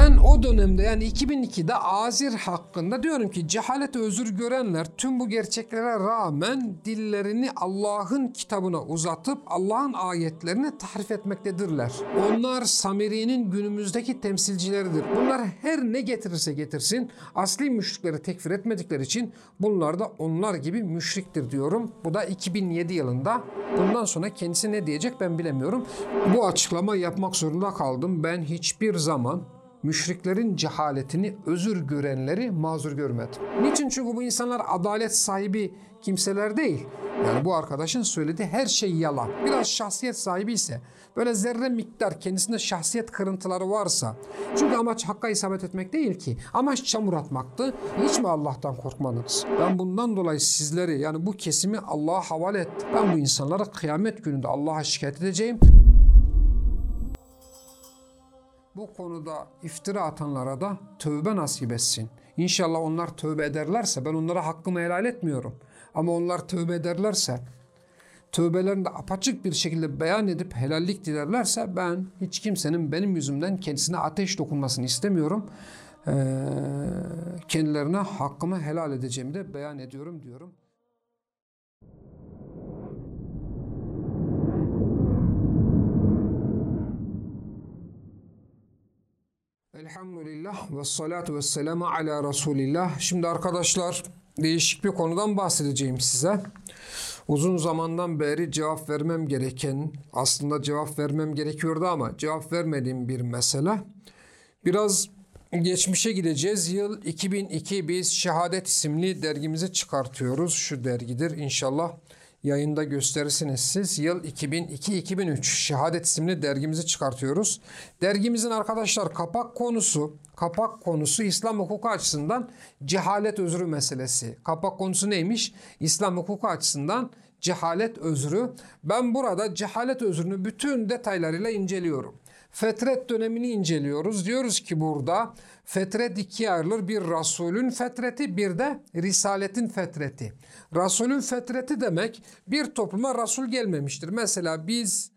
Ben o dönemde yani 2002'de Azir hakkında diyorum ki cehalete özür görenler tüm bu gerçeklere rağmen dillerini Allah'ın kitabına uzatıp Allah'ın ayetlerini tahrif etmektedirler. Onlar Samiri'nin günümüzdeki temsilcileridir. Bunlar her ne getirirse getirsin asli müşrikleri tekfir etmedikleri için bunlar da onlar gibi müşriktir diyorum. Bu da 2007 yılında. Bundan sonra kendisi ne diyecek ben bilemiyorum. Bu açıklama yapmak zorunda kaldım. Ben hiçbir zaman müşriklerin cehaletini özür görenleri mazur görmedim. Niçin? Çünkü bu insanlar adalet sahibi kimseler değil. Yani bu arkadaşın söylediği her şey yalan. Biraz şahsiyet sahibi ise, böyle zerre miktar kendisinde şahsiyet kırıntıları varsa, çünkü amaç hakka isabet etmek değil ki, amaç çamur atmaktı. Hiç mi Allah'tan korkmadınız? Ben bundan dolayı sizleri yani bu kesimi Allah'a havale ettim. Ben bu insanlara kıyamet gününde Allah'a şikayet edeceğim. Bu konuda iftira atanlara da tövbe nasip etsin. İnşallah onlar tövbe ederlerse ben onlara hakkımı helal etmiyorum. Ama onlar tövbe ederlerse tövbelerini de apaçık bir şekilde beyan edip helallik dilerlerse ben hiç kimsenin benim yüzümden kendisine ateş dokunmasını istemiyorum. Ee, kendilerine hakkımı helal edeceğimi de beyan ediyorum diyorum. Elhamdülillah ve salatu ve selamu ala Resulillah. Şimdi arkadaşlar değişik bir konudan bahsedeceğim size. Uzun zamandan beri cevap vermem gereken, aslında cevap vermem gerekiyordu ama cevap vermediğim bir mesele. Biraz geçmişe gideceğiz. Yıl 2002 biz Şehadet isimli dergimizi çıkartıyoruz. Şu dergidir inşallah yayında gösterirsiniz siz. Yıl 2002-2003 Şehadet isimli dergimizi çıkartıyoruz. Dergimizin arkadaşlar kapak konusu, kapak konusu İslam hukuku açısından cehalet özrü meselesi. Kapak konusu neymiş? İslam hukuku açısından cehalet özrü. Ben burada cehalet özrünü bütün detaylarıyla inceliyorum. Fetret dönemini inceliyoruz. Diyoruz ki burada fetret ikiye ayrılır. Bir Resulün fetreti bir de Risaletin fetreti. Resulün fetreti demek bir topluma Resul gelmemiştir. Mesela biz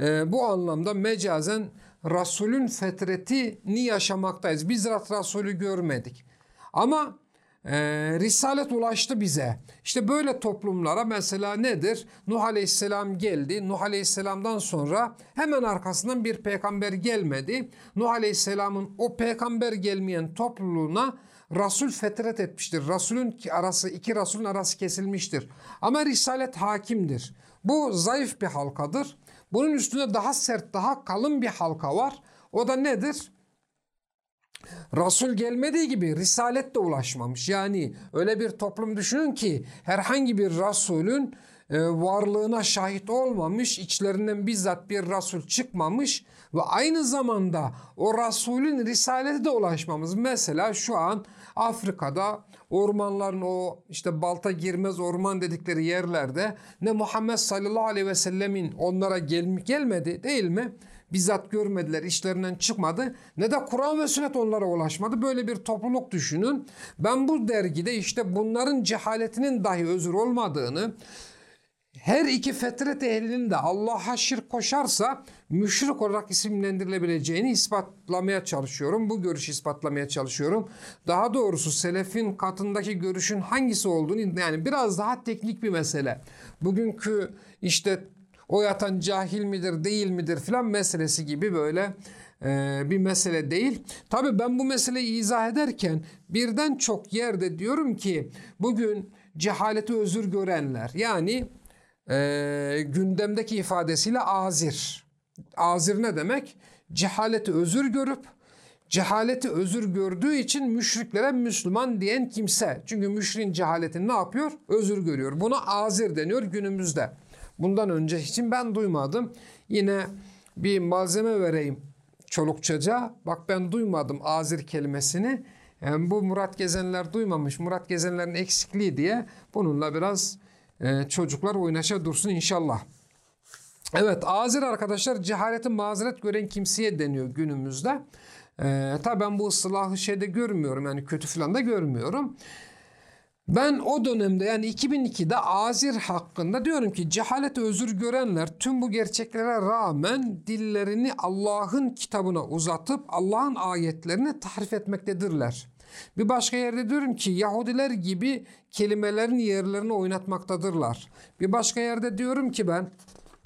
e, bu anlamda mecazen Resulün fetretini yaşamaktayız. Biz Resulü görmedik. Ama e, Risalet ulaştı bize. İşte böyle toplumlara mesela nedir? Nuh Aleyhisselam geldi. Nuh Aleyhisselam'dan sonra hemen arkasından bir peygamber gelmedi. Nuh Aleyhisselam'ın o peygamber gelmeyen topluluğuna Resul fetret etmiştir. Resulün arası iki Resulün arası kesilmiştir. Ama Risalet hakimdir. Bu zayıf bir halkadır. Bunun üstünde daha sert, daha kalın bir halka var. O da nedir? Resul gelmediği gibi Risalet de ulaşmamış. Yani öyle bir toplum düşünün ki herhangi bir Resulün e, varlığına şahit olmamış, içlerinden bizzat bir Resul çıkmamış ve aynı zamanda o Resulün Risaleti de ulaşmamız. Mesela şu an Afrika'da ormanların o işte balta girmez orman dedikleri yerlerde ne Muhammed sallallahu aleyhi ve sellemin onlara gel gelmedi değil mi? Bizzat görmediler, işlerinden çıkmadı. Ne de Kur'an ve sünnet onlara ulaşmadı. Böyle bir topluluk düşünün. Ben bu dergide işte bunların cehaletinin dahi özür olmadığını, her iki fetret ehlinin de Allah'a şirk koşarsa müşrik olarak isimlendirilebileceğini ispatlamaya çalışıyorum. Bu görüşü ispatlamaya çalışıyorum. Daha doğrusu selefin katındaki görüşün hangisi olduğunu yani biraz daha teknik bir mesele. Bugünkü işte o yatan cahil midir değil midir filan meselesi gibi böyle e, bir mesele değil. Tabi ben bu meseleyi izah ederken birden çok yerde diyorum ki bugün cehaleti özür görenler yani e, gündemdeki ifadesiyle azir. Azir ne demek? Cehaleti özür görüp cehaleti özür gördüğü için müşriklere Müslüman diyen kimse. Çünkü müşrin cehaletini ne yapıyor? Özür görüyor. Buna azir deniyor günümüzde. Bundan önce için ben duymadım. Yine bir malzeme vereyim çoluk çocuğa. Bak ben duymadım azir kelimesini. Yani bu Murat Gezenler duymamış. Murat Gezenlerin eksikliği diye bununla biraz e, çocuklar oynaşa dursun inşallah. Evet azir arkadaşlar cehaleti mazeret gören kimseye deniyor günümüzde. E, tabi ben bu ıslahı şeyde görmüyorum yani kötü falan da görmüyorum. Ben o dönemde yani 2002'de Azir hakkında diyorum ki cehalet özür görenler tüm bu gerçeklere rağmen dillerini Allah'ın kitabına uzatıp Allah'ın ayetlerini tahrif etmektedirler. Bir başka yerde diyorum ki Yahudiler gibi kelimelerin yerlerini oynatmaktadırlar. Bir başka yerde diyorum ki ben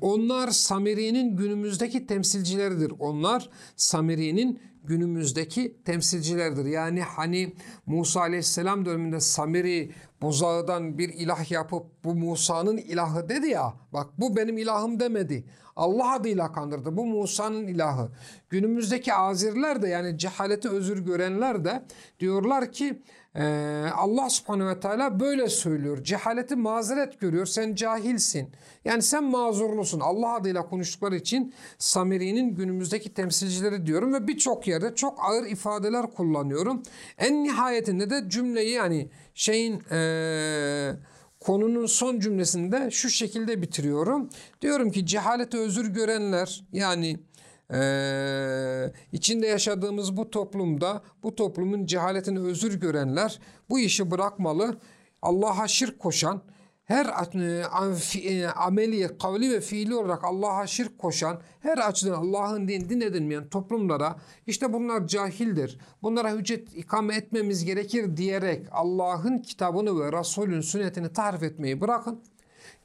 onlar Samiri'nin günümüzdeki temsilcileridir. Onlar Samiri'nin günümüzdeki temsilcilerdir. Yani hani Musa Aleyhisselam döneminde Samiri buzağıdan bir ilah yapıp bu Musa'nın ilahı dedi ya. Bak bu benim ilahım demedi. Allah adıyla kandırdı. Bu Musa'nın ilahı. Günümüzdeki azirler de yani cehaleti özür görenler de diyorlar ki ee, Allah subhanehu ve teala böyle söylüyor. Cehaleti mazeret görüyor. Sen cahilsin. Yani sen mazurlusun. Allah adıyla konuştukları için Samiri'nin günümüzdeki temsilcileri diyorum ve birçok yerde çok ağır ifadeler kullanıyorum. En nihayetinde de cümleyi yani şeyin ee, konunun son cümlesinde şu şekilde bitiriyorum. Diyorum ki cehaleti özür görenler yani ee, içinde yaşadığımız bu toplumda bu toplumun cehaletini özür görenler bu işi bırakmalı. Allah'a şirk koşan, her e, e, ameli, kavli ve fiili olarak Allah'a şirk koşan, her açıdan Allah'ın din, din edinmeyen toplumlara işte bunlar cahildir. Bunlara hüccet ikame etmemiz gerekir diyerek Allah'ın kitabını ve Resulün sünnetini tarif etmeyi bırakın.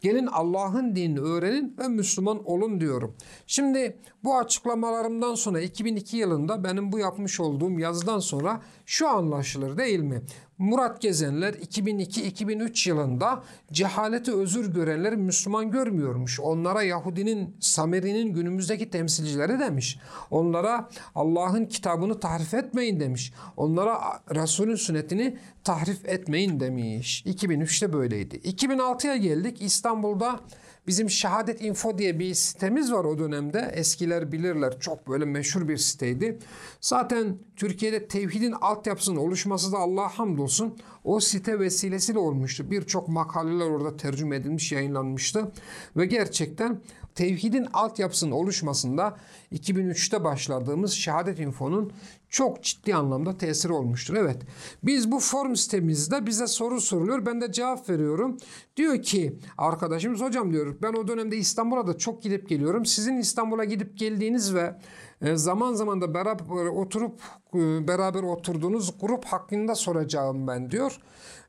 Gelin Allah'ın dinini öğrenin ve Müslüman olun diyorum. Şimdi bu açıklamalarımdan sonra 2002 yılında benim bu yapmış olduğum yazıdan sonra şu anlaşılır değil mi? Murat Gezenler 2002-2003 yılında cehaleti özür görenleri Müslüman görmüyormuş. Onlara Yahudinin, Sameri'nin günümüzdeki temsilcileri demiş. Onlara Allah'ın kitabını tahrif etmeyin demiş. Onlara Resulün sünnetini tahrif etmeyin demiş. 2003'te böyleydi. 2006'ya geldik. İstanbul'da Bizim Şehadet Info diye bir sitemiz var o dönemde. Eskiler bilirler. Çok böyle meşhur bir siteydi. Zaten Türkiye'de tevhidin altyapısının oluşması da Allah'a hamdolsun o site vesilesiyle olmuştu. Birçok makaleler orada tercüme edilmiş, yayınlanmıştı. Ve gerçekten tevhidin altyapısının oluşmasında 2003'te başladığımız Şehadet Info'nun çok ciddi anlamda tesir olmuştur. Evet biz bu forum sitemizde bize soru soruluyor. Ben de cevap veriyorum. Diyor ki arkadaşımız hocam diyor ben o dönemde İstanbul'a da çok gidip geliyorum. Sizin İstanbul'a gidip geldiğiniz ve e, zaman zaman da beraber oturup e, beraber oturduğunuz grup hakkında soracağım ben diyor.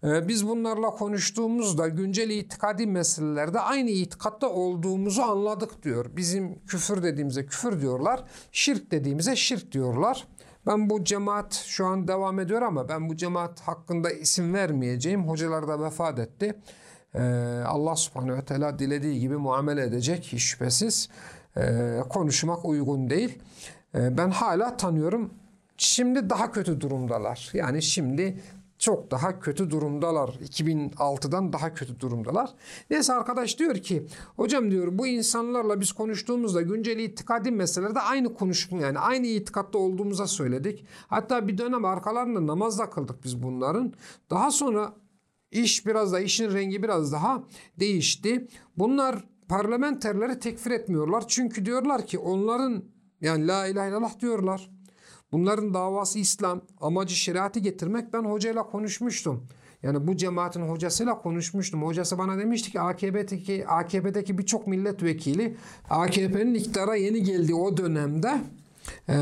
E, biz bunlarla konuştuğumuzda güncel itikadi meselelerde aynı itikatta olduğumuzu anladık diyor. Bizim küfür dediğimize küfür diyorlar. Şirk dediğimize şirk diyorlar. Ben bu cemaat şu an devam ediyor ama ben bu cemaat hakkında isim vermeyeceğim. Hocalar da vefat etti. Ee, Allah subhanehu ve teala dilediği gibi muamele edecek hiç şüphesiz. Ee, konuşmak uygun değil. Ee, ben hala tanıyorum. Şimdi daha kötü durumdalar. Yani şimdi çok daha kötü durumdalar. 2006'dan daha kötü durumdalar. Neyse arkadaş diyor ki hocam diyor bu insanlarla biz konuştuğumuzda güncel itikadi meselelerde aynı konuşma yani aynı itikatta olduğumuza söyledik. Hatta bir dönem arkalarında namaz da kıldık biz bunların. Daha sonra iş biraz da işin rengi biraz daha değişti. Bunlar parlamenterleri tekfir etmiyorlar. Çünkü diyorlar ki onların yani la ilahe illallah diyorlar. Bunların davası İslam, amacı şeriatı getirmek. Ben hocayla konuşmuştum. Yani bu cemaatin hocasıyla konuşmuştum. Hocası bana demişti ki AKP'deki AKP'deki birçok milletvekili AKP'nin iktidara yeni geldiği o dönemde e,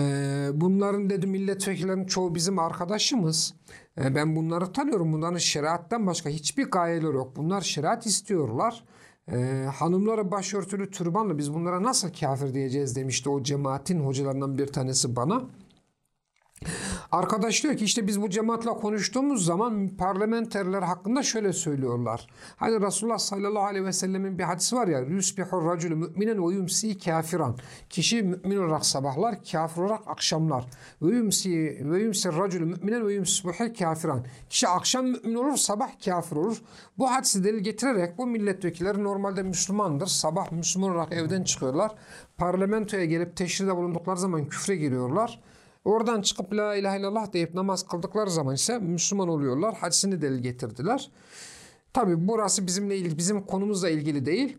bunların dedi milletvekillerinin çoğu bizim arkadaşımız. E, ben bunları tanıyorum. Bunların şeriattan başka hiçbir gayeleri yok. Bunlar şeriat istiyorlar. E, hanımlara başörtülü türbanla biz bunlara nasıl kafir diyeceğiz demişti o cemaatin hocalarından bir tanesi bana. Arkadaş diyor ki işte biz bu cemaatle konuştuğumuz zaman parlamenterler hakkında şöyle söylüyorlar. Hani Resulullah sallallahu aleyhi ve sellemin bir hadisi var ya yusbihur racülü müminen ve yumsi kafiran. Kişi mümin olarak sabahlar, kafir olarak akşamlar. Ve yumsi ve yumsi racülü müminen ve yumsibuhul kafiran. Kişi akşam mümin olur, sabah kafir olur. Bu hadisi delil getirerek bu milletvekilleri normalde Müslümandır. Sabah Müslüman olarak evden çıkıyorlar. Parlamentoya gelip teşride bulundukları zaman küfre giriyorlar. Oradan çıkıp la ilahe illallah deyip namaz kıldıkları zaman ise Müslüman oluyorlar. Hadisini delil getirdiler. Tabi burası bizimle ilgili, bizim konumuzla ilgili değil.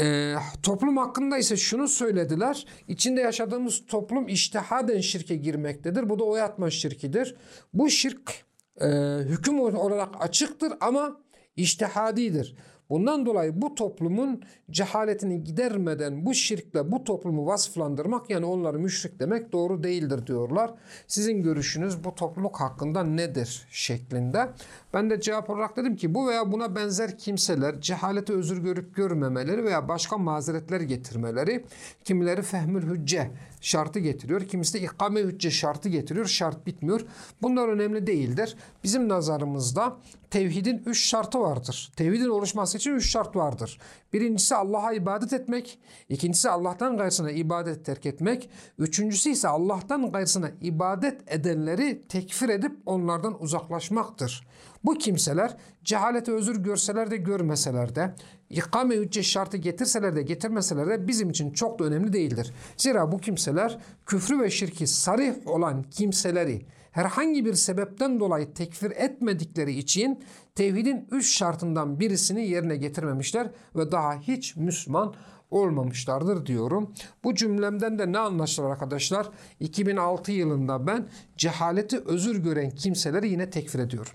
Ee, toplum hakkında ise şunu söylediler. İçinde yaşadığımız toplum iştihaden şirke girmektedir. Bu da oy atma şirkidir. Bu şirk e, hüküm olarak açıktır ama iştihadidir. Bundan dolayı bu toplumun cehaletini gidermeden bu şirkle bu toplumu vasıflandırmak yani onları müşrik demek doğru değildir diyorlar. Sizin görüşünüz bu topluluk hakkında nedir şeklinde. Ben de cevap olarak dedim ki bu veya buna benzer kimseler cehaleti özür görüp görmemeleri veya başka mazeretler getirmeleri kimileri fehmül hücce şartı getiriyor. Kimisi de ikame hücce şartı getiriyor. Şart bitmiyor. Bunlar önemli değildir. Bizim nazarımızda tevhidin üç şartı vardır. Tevhidin oluşması için üç şart vardır. Birincisi Allah'a ibadet etmek. ikincisi Allah'tan gayrısına ibadet terk etmek. Üçüncüsü ise Allah'tan gayrısına ibadet edenleri tekfir edip onlardan uzaklaşmaktır. Bu kimseler cehalete özür görseler de görmeseler de ikame hücce şartı getirseler de getirmeseler de bizim için çok da önemli değildir. Zira bu kimseler küfrü ve şirki sarih olan kimseleri herhangi bir sebepten dolayı tekfir etmedikleri için tevhidin üç şartından birisini yerine getirmemişler ve daha hiç Müslüman olmamışlardır diyorum. Bu cümlemden de ne anlaşılır arkadaşlar? 2006 yılında ben cehaleti özür gören kimseleri yine tekfir ediyorum.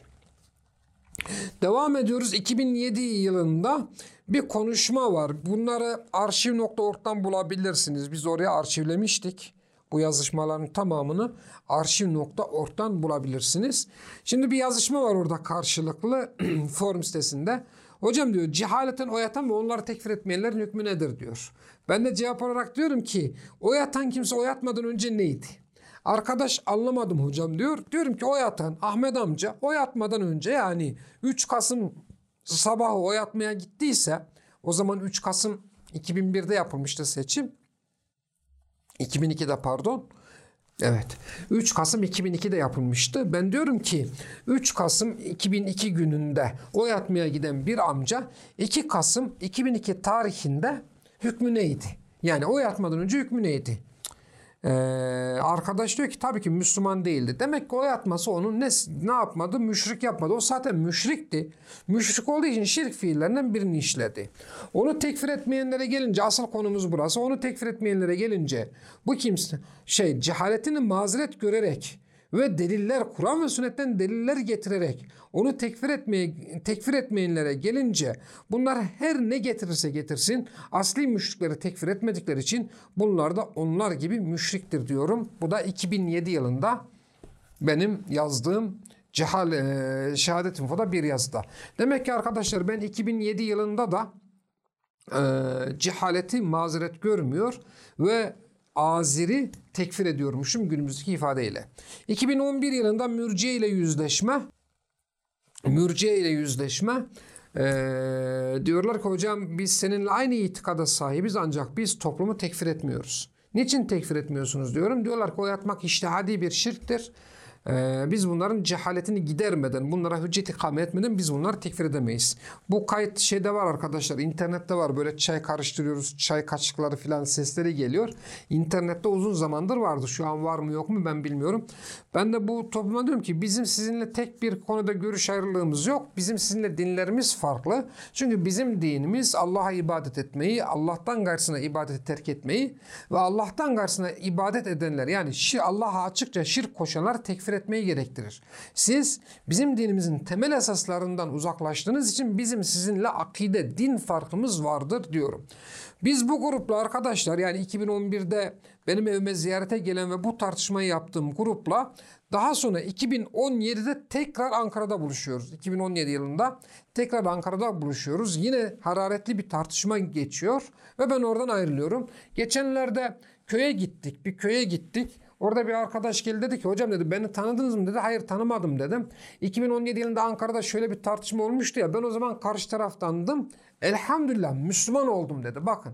Devam ediyoruz. 2007 yılında bir konuşma var. Bunları arşiv.org'dan bulabilirsiniz. Biz oraya arşivlemiştik. Bu yazışmaların tamamını arşiv.org'dan bulabilirsiniz. Şimdi bir yazışma var orada karşılıklı forum sitesinde. Hocam diyor cehaleten oyatan ve onları tekfir etmeyenlerin hükmü nedir diyor. Ben de cevap olarak diyorum ki oyatan kimse oyatmadan önce neydi? Arkadaş anlamadım hocam diyor. Diyorum ki oyatan Ahmet amca oyatmadan önce yani 3 Kasım sabahı oyatmaya gittiyse o zaman 3 Kasım 2001'de yapılmıştı seçim. 2002'de pardon. Evet. 3 Kasım 2002'de yapılmıştı. Ben diyorum ki 3 Kasım 2002 gününde oy atmaya giden bir amca 2 Kasım 2002 tarihinde hükmü neydi? Yani oy atmadan önce hükmü neydi? Ee, arkadaş diyor ki tabii ki Müslüman değildi. Demek ki oy atması onun ne, ne yapmadı? Müşrik yapmadı. O zaten müşrikti. Müşrik olduğu için şirk fiillerinden birini işledi. Onu tekfir etmeyenlere gelince asıl konumuz burası. Onu tekfir etmeyenlere gelince bu kimse şey cehaletini mazeret görerek ve deliller Kur'an ve sünnetten deliller getirerek onu tekfir etmeye tekfir etmeyenlere gelince bunlar her ne getirirse getirsin asli müşrikleri tekfir etmedikleri için bunlar da onlar gibi müşriktir diyorum. Bu da 2007 yılında benim yazdığım Cehal e, Şehadet Info'da bir yazıda. Demek ki arkadaşlar ben 2007 yılında da e, cehaleti mazeret görmüyor ve Azir'i tekfir ediyormuşum günümüzdeki ifadeyle. 2011 yılında mürciye ile yüzleşme mürciye ile yüzleşme ee, diyorlar ki hocam biz seninle aynı itikada sahibiz ancak biz toplumu tekfir etmiyoruz. Niçin tekfir etmiyorsunuz diyorum. Diyorlar ki o yatmak iştihadi bir şirktir. Ee, biz bunların cehaletini gidermeden, bunlara hüccet ikame etmeden biz bunları tekfir edemeyiz. Bu kayıt şeyde var arkadaşlar, internette var. Böyle çay karıştırıyoruz, çay kaşıkları falan sesleri geliyor. İnternette uzun zamandır vardı. Şu an var mı yok mu ben bilmiyorum. Ben de bu topluma diyorum ki bizim sizinle tek bir konuda görüş ayrılığımız yok. Bizim sizinle dinlerimiz farklı. Çünkü bizim dinimiz Allah'a ibadet etmeyi, Allah'tan gayrısına ibadeti terk etmeyi ve Allah'tan gayrısına ibadet edenler yani Allah'a açıkça şirk koşanlar tekfir etmeyi gerektirir. Siz bizim dinimizin temel esaslarından uzaklaştığınız için bizim sizinle akide, din farkımız vardır diyorum. Biz bu grupla arkadaşlar yani 2011'de benim evime ziyarete gelen ve bu tartışmayı yaptığım grupla daha sonra 2017'de tekrar Ankara'da buluşuyoruz. 2017 yılında tekrar Ankara'da buluşuyoruz. Yine hararetli bir tartışma geçiyor ve ben oradan ayrılıyorum. Geçenlerde köye gittik. Bir köye gittik. Orada bir arkadaş geldi dedi ki hocam dedi beni tanıdınız mı dedi. Hayır tanımadım dedim. 2017 yılında Ankara'da şöyle bir tartışma olmuştu ya ben o zaman karşı taraftandım. Elhamdülillah Müslüman oldum dedi. Bakın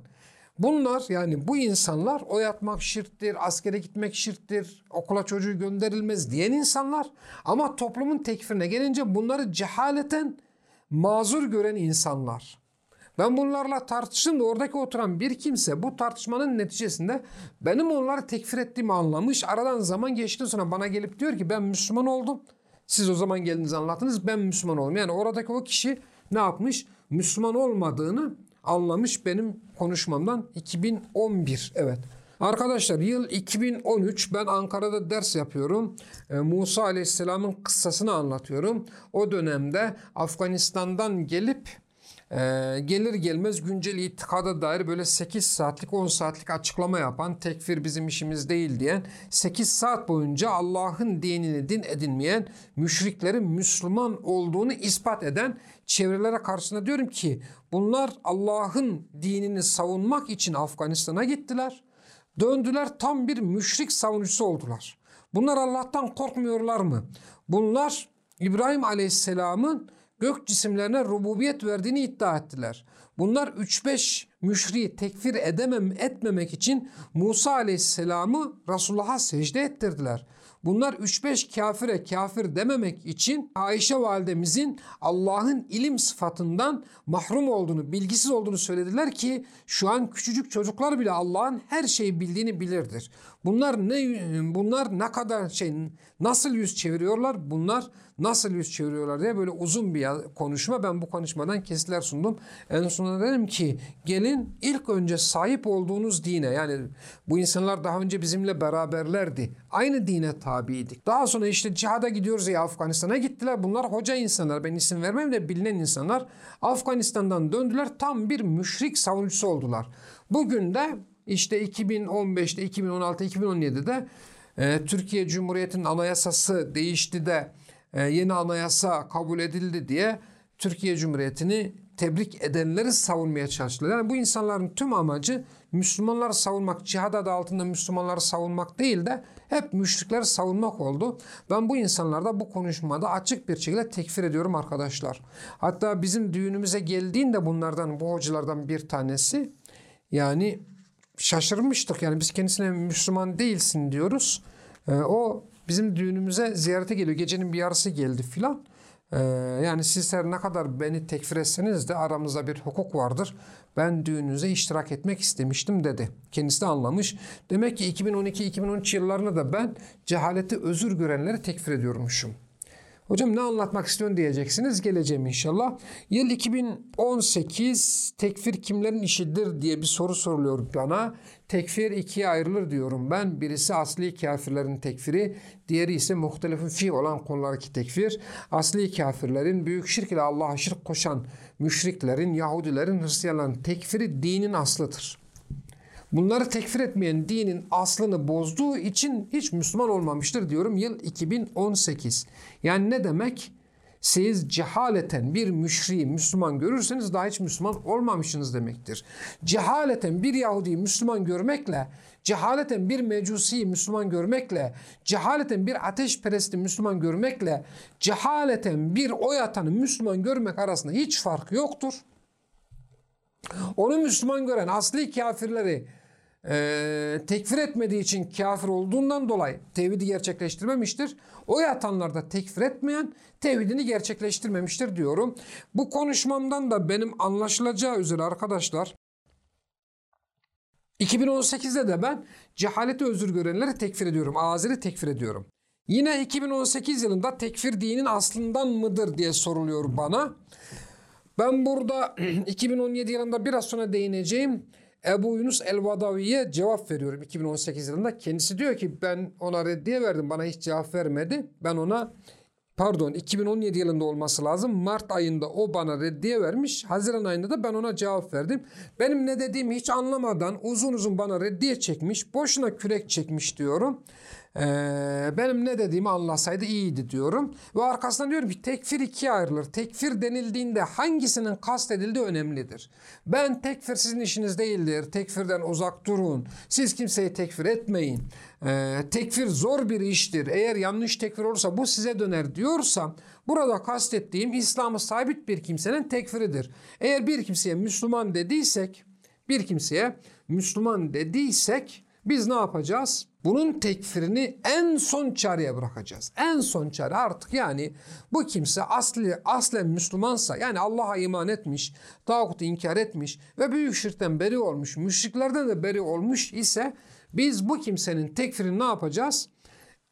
bunlar yani bu insanlar oy atmak şirktir, askere gitmek şirktir, okula çocuğu gönderilmez diyen insanlar. Ama toplumun tekfirine gelince bunları cehaleten mazur gören insanlar. Ben bunlarla tartıştım da oradaki oturan bir kimse bu tartışmanın neticesinde benim onları tekfir ettiğimi anlamış. Aradan zaman geçti sonra bana gelip diyor ki ben Müslüman oldum. Siz o zaman geldiniz anlattınız ben Müslüman oldum. Yani oradaki o kişi ne yapmış? Müslüman olmadığını anlamış benim konuşmamdan 2011 evet. Arkadaşlar yıl 2013 ben Ankara'da ders yapıyorum. Ee, Musa Aleyhisselam'ın kıssasını anlatıyorum. O dönemde Afganistan'dan gelip e, gelir gelmez güncel itikada dair böyle 8 saatlik 10 saatlik açıklama yapan tekfir bizim işimiz değil diyen 8 saat boyunca Allah'ın dinini din edinmeyen müşriklerin Müslüman olduğunu ispat eden çevrelere karşısında diyorum ki bunlar Allah'ın dinini savunmak için Afganistan'a gittiler. Döndüler tam bir müşrik savunucusu oldular. Bunlar Allah'tan korkmuyorlar mı? Bunlar İbrahim Aleyhisselam'ın gök cisimlerine rububiyet verdiğini iddia ettiler. Bunlar 3-5 müşriği tekfir edemem etmemek için Musa Aleyhisselam'ı Resulullah'a secde ettirdiler. Bunlar 3-5 kafire kafir dememek için Ayşe validemizin Allah'ın ilim sıfatından mahrum olduğunu, bilgisiz olduğunu söylediler ki şu an küçücük çocuklar bile Allah'ın her şeyi bildiğini bilirdir. Bunlar ne bunlar ne kadar şey nasıl yüz çeviriyorlar? Bunlar nasıl yüz çeviriyorlar diye böyle uzun bir konuşma. Ben bu konuşmadan kesitler sundum. En sonunda dedim ki gelin ilk önce sahip olduğunuz dine yani bu insanlar daha önce bizimle beraberlerdi. Aynı dine tabiydik. Daha sonra işte cihada gidiyoruz ya Afganistan'a gittiler. Bunlar hoca insanlar. Ben isim vermem de bilinen insanlar. Afganistan'dan döndüler. Tam bir müşrik savunucusu oldular. Bugün de işte 2015'te, 2016, 2017'de e, Türkiye Cumhuriyeti'nin anayasası değişti de e, yeni anayasa kabul edildi diye Türkiye Cumhuriyeti'ni tebrik edenleri savunmaya çalıştılar. Yani bu insanların tüm amacı Müslümanları savunmak, cihad adı altında Müslümanları savunmak değil de hep müşrikleri savunmak oldu. Ben bu insanlarda bu konuşmada açık bir şekilde tekfir ediyorum arkadaşlar. Hatta bizim düğünümüze geldiğinde bunlardan, bu hocalardan bir tanesi yani şaşırmıştık. Yani biz kendisine Müslüman değilsin diyoruz. E, o bizim düğünümüze ziyarete geliyor. Gecenin bir yarısı geldi filan. Ee, yani sizler ne kadar beni tekfir etseniz de aramızda bir hukuk vardır. Ben düğününüze iştirak etmek istemiştim dedi. Kendisi de anlamış. Demek ki 2012-2013 yıllarında da ben cehaleti özür görenleri tekfir ediyormuşum. Hocam ne anlatmak istiyorsun diyeceksiniz. Geleceğim inşallah. Yıl 2018 tekfir kimlerin işidir diye bir soru soruluyor bana. Tekfir ikiye ayrılır diyorum ben. Birisi asli kafirlerin tekfiri, diğeri ise muhtelifin fi olan konulardaki tekfir. Asli kafirlerin büyük şirk ile Allah'a şirk koşan müşriklerin, Yahudilerin, Hristiyanların tekfiri dinin aslıdır. Bunları tekfir etmeyen dinin aslını bozduğu için hiç Müslüman olmamıştır diyorum yıl 2018. Yani ne demek? Siz cehaleten bir müşriği Müslüman görürseniz daha hiç Müslüman olmamışsınız demektir. Cehaleten bir Yahudi Müslüman görmekle, cehaleten bir mecusi Müslüman görmekle, cehaleten bir ateşperesti Müslüman görmekle, cehaleten bir oy atanı Müslüman görmek arasında hiç fark yoktur. Onu Müslüman gören asli kafirleri e, tekfir etmediği için kafir olduğundan dolayı tevhidi gerçekleştirmemiştir. O yatanlar da tekfir etmeyen tevhidini gerçekleştirmemiştir diyorum. Bu konuşmamdan da benim anlaşılacağı üzere arkadaşlar 2018'de de ben cehaleti özür görenleri tekfir ediyorum. Azeri tekfir ediyorum. Yine 2018 yılında tekfir dinin aslından mıdır diye soruluyor bana. Ben burada 2017 yılında biraz sonra değineceğim. Ebu Yunus El-Vadavi'ye cevap veriyorum 2018 yılında. Kendisi diyor ki ben ona reddiye verdim bana hiç cevap vermedi. Ben ona pardon 2017 yılında olması lazım. Mart ayında o bana reddiye vermiş. Haziran ayında da ben ona cevap verdim. Benim ne dediğimi hiç anlamadan uzun uzun bana reddiye çekmiş. Boşuna kürek çekmiş diyorum. Ee, benim ne dediğimi anlasaydı iyiydi diyorum. Ve arkasından diyorum ki tekfir ikiye ayrılır. Tekfir denildiğinde hangisinin kastedildiği önemlidir. Ben tekfir sizin işiniz değildir. Tekfirden uzak durun. Siz kimseyi tekfir etmeyin. Ee, tekfir zor bir iştir. Eğer yanlış tekfir olursa bu size döner diyorsam burada kastettiğim İslam'ı sabit bir kimsenin tekfiridir. Eğer bir kimseye Müslüman dediysek bir kimseye Müslüman dediysek biz ne yapacağız? Bunun tekfirini en son çareye bırakacağız. En son çare artık yani bu kimse asli aslen Müslümansa yani Allah'a iman etmiş, tağutu inkar etmiş ve büyük şirkten beri olmuş, müşriklerden de beri olmuş ise biz bu kimsenin tekfirini ne yapacağız?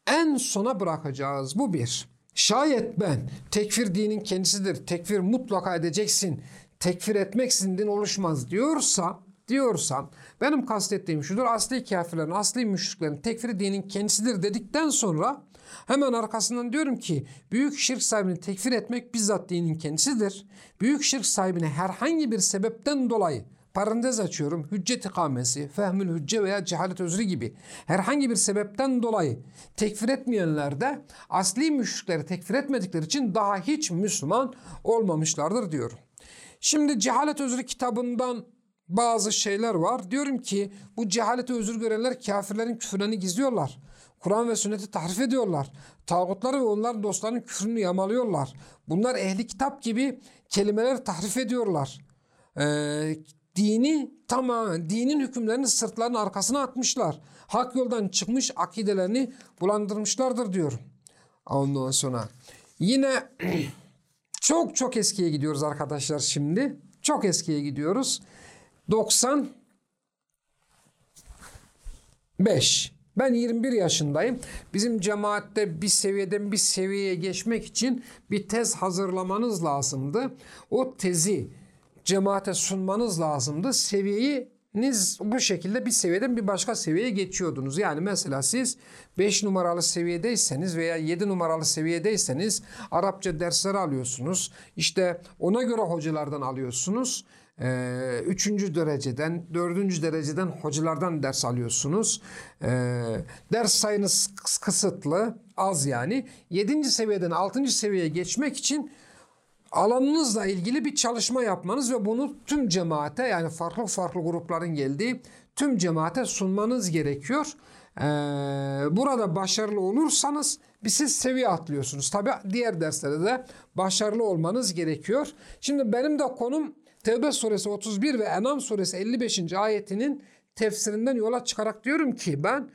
En sona bırakacağız. Bu bir. Şayet ben tekfir dinin kendisidir, tekfir mutlaka edeceksin, tekfir etmeksizin din oluşmaz diyorsa diyorsam benim kastettiğim şudur. Asli kafirlerin, asli müşriklerin tekfiri dinin kendisidir dedikten sonra hemen arkasından diyorum ki büyük şirk sahibini tekfir etmek bizzat dinin kendisidir. Büyük şirk sahibine herhangi bir sebepten dolayı parantez açıyorum hüccet ikamesi, fehmül hücce veya cehalet özrü gibi herhangi bir sebepten dolayı tekfir etmeyenler de asli müşrikleri tekfir etmedikleri için daha hiç Müslüman olmamışlardır diyorum. Şimdi cehalet özrü kitabından bazı şeyler var. Diyorum ki bu cehalete özür görenler kafirlerin küfürlerini gizliyorlar. Kur'an ve sünneti tahrif ediyorlar. Tağutları ve onların dostlarının küfrünü yamalıyorlar. Bunlar ehli kitap gibi kelimeler tahrif ediyorlar. Ee, dini tamamen dinin hükümlerini sırtlarının arkasına atmışlar. Hak yoldan çıkmış akidelerini bulandırmışlardır diyorum. Ondan sonra yine çok çok eskiye gidiyoruz arkadaşlar şimdi. Çok eskiye gidiyoruz. 95. Ben 21 yaşındayım. Bizim cemaatte bir seviyeden bir seviyeye geçmek için bir tez hazırlamanız lazımdı. O tezi cemaate sunmanız lazımdı. Seviyeniz bu şekilde bir seviyeden bir başka seviyeye geçiyordunuz. Yani mesela siz 5 numaralı seviyedeyseniz veya 7 numaralı seviyedeyseniz Arapça dersleri alıyorsunuz. İşte ona göre hocalardan alıyorsunuz. Ee, üçüncü dereceden, dördüncü dereceden hocalardan ders alıyorsunuz. Ee, ders sayınız kısıtlı, az yani. Yedinci seviyeden altıncı seviyeye geçmek için alanınızla ilgili bir çalışma yapmanız ve bunu tüm cemaate yani farklı farklı grupların geldiği tüm cemaate sunmanız gerekiyor. Ee, burada başarılı olursanız bir siz seviye atlıyorsunuz. Tabi diğer derslerde de başarılı olmanız gerekiyor. Şimdi benim de konum Tevbe suresi 31 ve Enam suresi 55. ayetinin tefsirinden yola çıkarak diyorum ki ben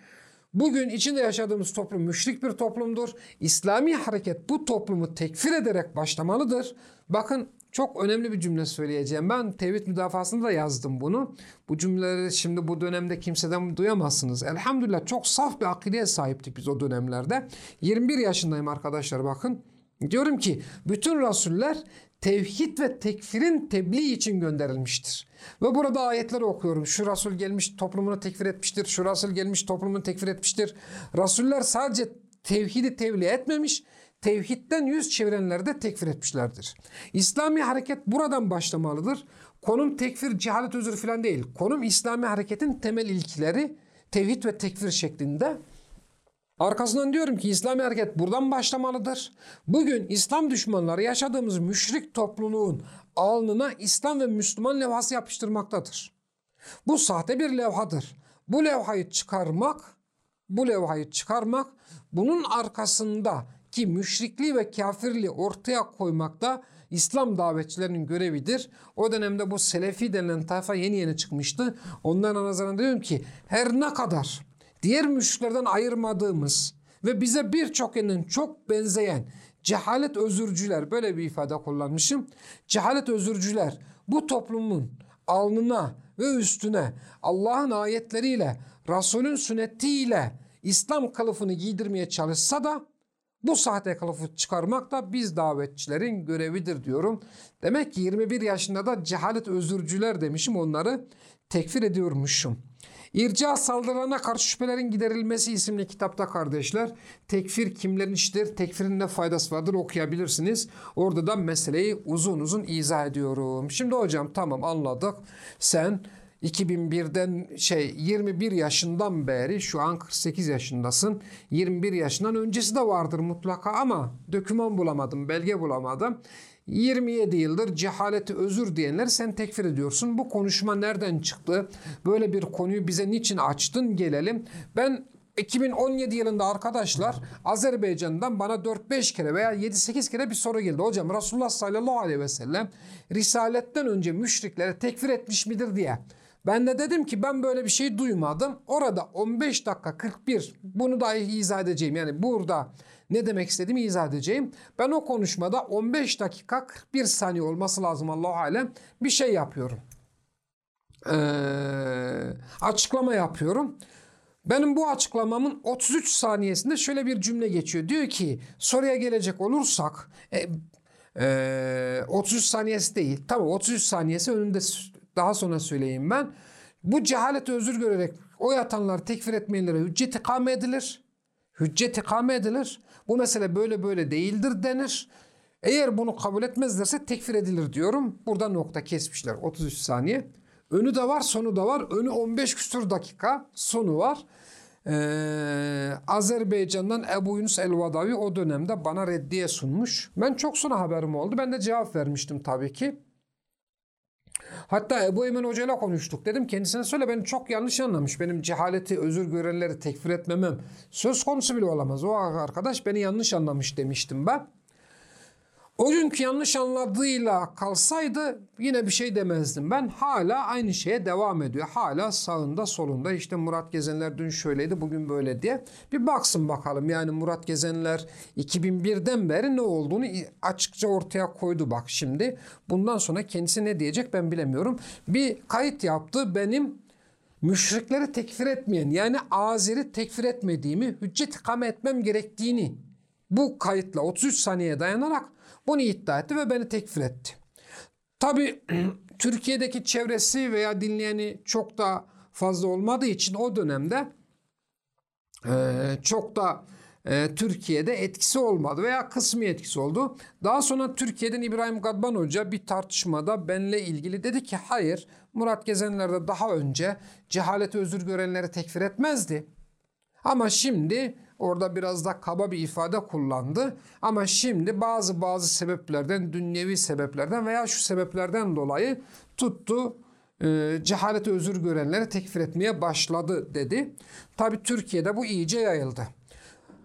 bugün içinde yaşadığımız toplum müşrik bir toplumdur. İslami hareket bu toplumu tekfir ederek başlamalıdır. Bakın çok önemli bir cümle söyleyeceğim. Ben tevhid müdafasında da yazdım bunu. Bu cümleleri şimdi bu dönemde kimseden duyamazsınız. Elhamdülillah çok saf bir akideye sahiptik biz o dönemlerde. 21 yaşındayım arkadaşlar bakın. Diyorum ki bütün rasuller tevhid ve tekfirin tebliğ için gönderilmiştir. Ve burada ayetleri okuyorum. Şu Rasul gelmiş toplumunu tekfir etmiştir. Şu Rasul gelmiş toplumunu tekfir etmiştir. Rasuller sadece tevhidi tebliğ etmemiş, tevhidden yüz çevirenleri de tekfir etmişlerdir. İslami hareket buradan başlamalıdır. Konum tekfir, cehalet özür falan değil. Konum İslami hareketin temel ilkileri tevhid ve tekfir şeklinde. Arkasından diyorum ki İslami hareket buradan başlamalıdır. Bugün İslam düşmanları yaşadığımız müşrik topluluğun alnına İslam ve Müslüman levhası yapıştırmaktadır. Bu sahte bir levhadır. Bu levhayı çıkarmak, bu levhayı çıkarmak bunun arkasında ki müşrikliği ve kafirliği ortaya koymakta İslam davetçilerinin görevidir. O dönemde bu Selefi denilen tayfa yeni yeni çıkmıştı. Ondan nazaran diyorum ki her ne kadar diğer müşriklerden ayırmadığımız ve bize birçok yönden çok benzeyen cehalet özürcüler böyle bir ifade kullanmışım. Cehalet özürcüler bu toplumun alnına ve üstüne Allah'ın ayetleriyle Resulün sünnetiyle İslam kılıfını giydirmeye çalışsa da bu sahte kılıfı çıkarmak da biz davetçilerin görevidir diyorum. Demek ki 21 yaşında da cehalet özürcüler demişim onları tekfir ediyormuşum. İrca saldırılarına karşı şüphelerin giderilmesi isimli kitapta kardeşler tekfir kimlerin işidir, tekfirin ne faydası vardır okuyabilirsiniz. Orada da meseleyi uzun uzun izah ediyorum. Şimdi hocam tamam anladık. Sen 2001'den şey 21 yaşından beri şu an 48 yaşındasın. 21 yaşından öncesi de vardır mutlaka ama döküman bulamadım, belge bulamadım. 27 yıldır cehaleti özür diyenler sen tekfir ediyorsun. Bu konuşma nereden çıktı? Böyle bir konuyu bize niçin açtın? Gelelim. Ben 2017 yılında arkadaşlar Azerbaycan'dan bana 4-5 kere veya 7-8 kere bir soru geldi. Hocam Resulullah sallallahu aleyhi ve sellem Risaletten önce müşriklere tekfir etmiş midir diye. Ben de dedim ki ben böyle bir şey duymadım. Orada 15 dakika 41 bunu da izah edeceğim. Yani burada ne demek istediğimi izah edeceğim. Ben o konuşmada 15 dakika 41 saniye olması lazım Allah alem bir şey yapıyorum. Ee, açıklama yapıyorum. Benim bu açıklamamın 33 saniyesinde şöyle bir cümle geçiyor. Diyor ki soruya gelecek olursak e, e, 33 saniyesi değil. Tamam 33 saniyesi önünde daha sonra söyleyeyim ben. Bu cehalete özür görerek o yatanları tekfir etmeyenlere hüccet ikame edilir. Hüccet ikame edilir. Bu mesele böyle böyle değildir denir. Eğer bunu kabul etmezlerse tekfir edilir diyorum. Burada nokta kesmişler 33 saniye. Önü de var sonu da var. Önü 15 küsur dakika sonu var. Ee, Azerbaycan'dan Ebu Yunus El-Vadavi o dönemde bana reddiye sunmuş. Ben çok sonra haberim oldu. Ben de cevap vermiştim tabii ki. Hatta Ebu Emin Hoca ile konuştuk. Dedim kendisine söyle beni çok yanlış anlamış. Benim cehaleti, özür görenleri tekfir etmemem söz konusu bile olamaz. O arkadaş beni yanlış anlamış demiştim ben. O günkü yanlış anladığıyla kalsaydı yine bir şey demezdim. Ben hala aynı şeye devam ediyor. Hala sağında solunda işte Murat Gezenler dün şöyleydi bugün böyle diye. Bir baksın bakalım yani Murat Gezenler 2001'den beri ne olduğunu açıkça ortaya koydu bak şimdi. Bundan sonra kendisi ne diyecek ben bilemiyorum. Bir kayıt yaptı benim müşrikleri tekfir etmeyen yani Azeri tekfir etmediğimi hüccet ikame etmem gerektiğini bu kayıtla 33 saniyeye dayanarak bunu iddia etti ve beni tekfir etti. Tabi Türkiye'deki çevresi veya dinleyeni çok da fazla olmadığı için o dönemde e, çok da e, Türkiye'de etkisi olmadı veya kısmi etkisi oldu. Daha sonra Türkiye'den İbrahim Gadban Hoca bir tartışmada benle ilgili dedi ki hayır Murat Gezenler de daha önce cehaleti özür görenleri tekfir etmezdi. Ama şimdi Orada biraz da kaba bir ifade kullandı. Ama şimdi bazı bazı sebeplerden, dünyevi sebeplerden veya şu sebeplerden dolayı tuttu e, cehalete özür görenleri tekfir etmeye başladı dedi. Tabi Türkiye'de bu iyice yayıldı.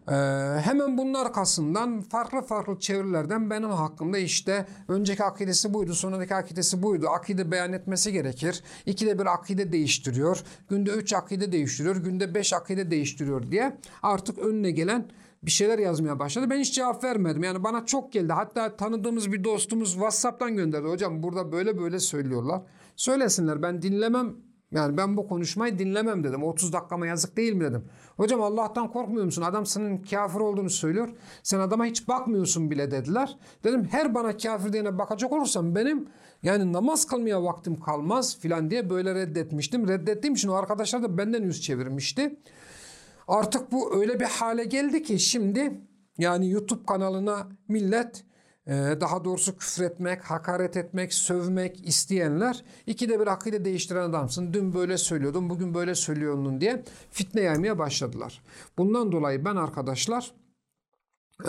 Ee, hemen bunun arkasından farklı farklı çevirilerden benim hakkımda işte önceki akidesi buydu, sonraki akidesi buydu. Akide beyan etmesi gerekir. İkide bir akide değiştiriyor. Günde üç akide değiştiriyor. Günde beş akide değiştiriyor diye artık önüne gelen bir şeyler yazmaya başladı. Ben hiç cevap vermedim. Yani bana çok geldi. Hatta tanıdığımız bir dostumuz WhatsApp'tan gönderdi. Hocam burada böyle böyle söylüyorlar. Söylesinler ben dinlemem yani ben bu konuşmayı dinlemem dedim. 30 dakikama yazık değil mi dedim. Hocam Allah'tan korkmuyor musun? Adam senin kafir olduğunu söylüyor. Sen adama hiç bakmıyorsun bile dediler. Dedim her bana kafir diyene bakacak olursam benim yani namaz kılmaya vaktim kalmaz filan diye böyle reddetmiştim. Reddettiğim için o arkadaşlar da benden yüz çevirmişti. Artık bu öyle bir hale geldi ki şimdi yani YouTube kanalına millet daha doğrusu küfretmek, hakaret etmek, sövmek isteyenler ikide bir akide değiştiren adamsın. Dün böyle söylüyordun, bugün böyle söylüyordun diye fitne yaymaya başladılar. Bundan dolayı ben arkadaşlar ee,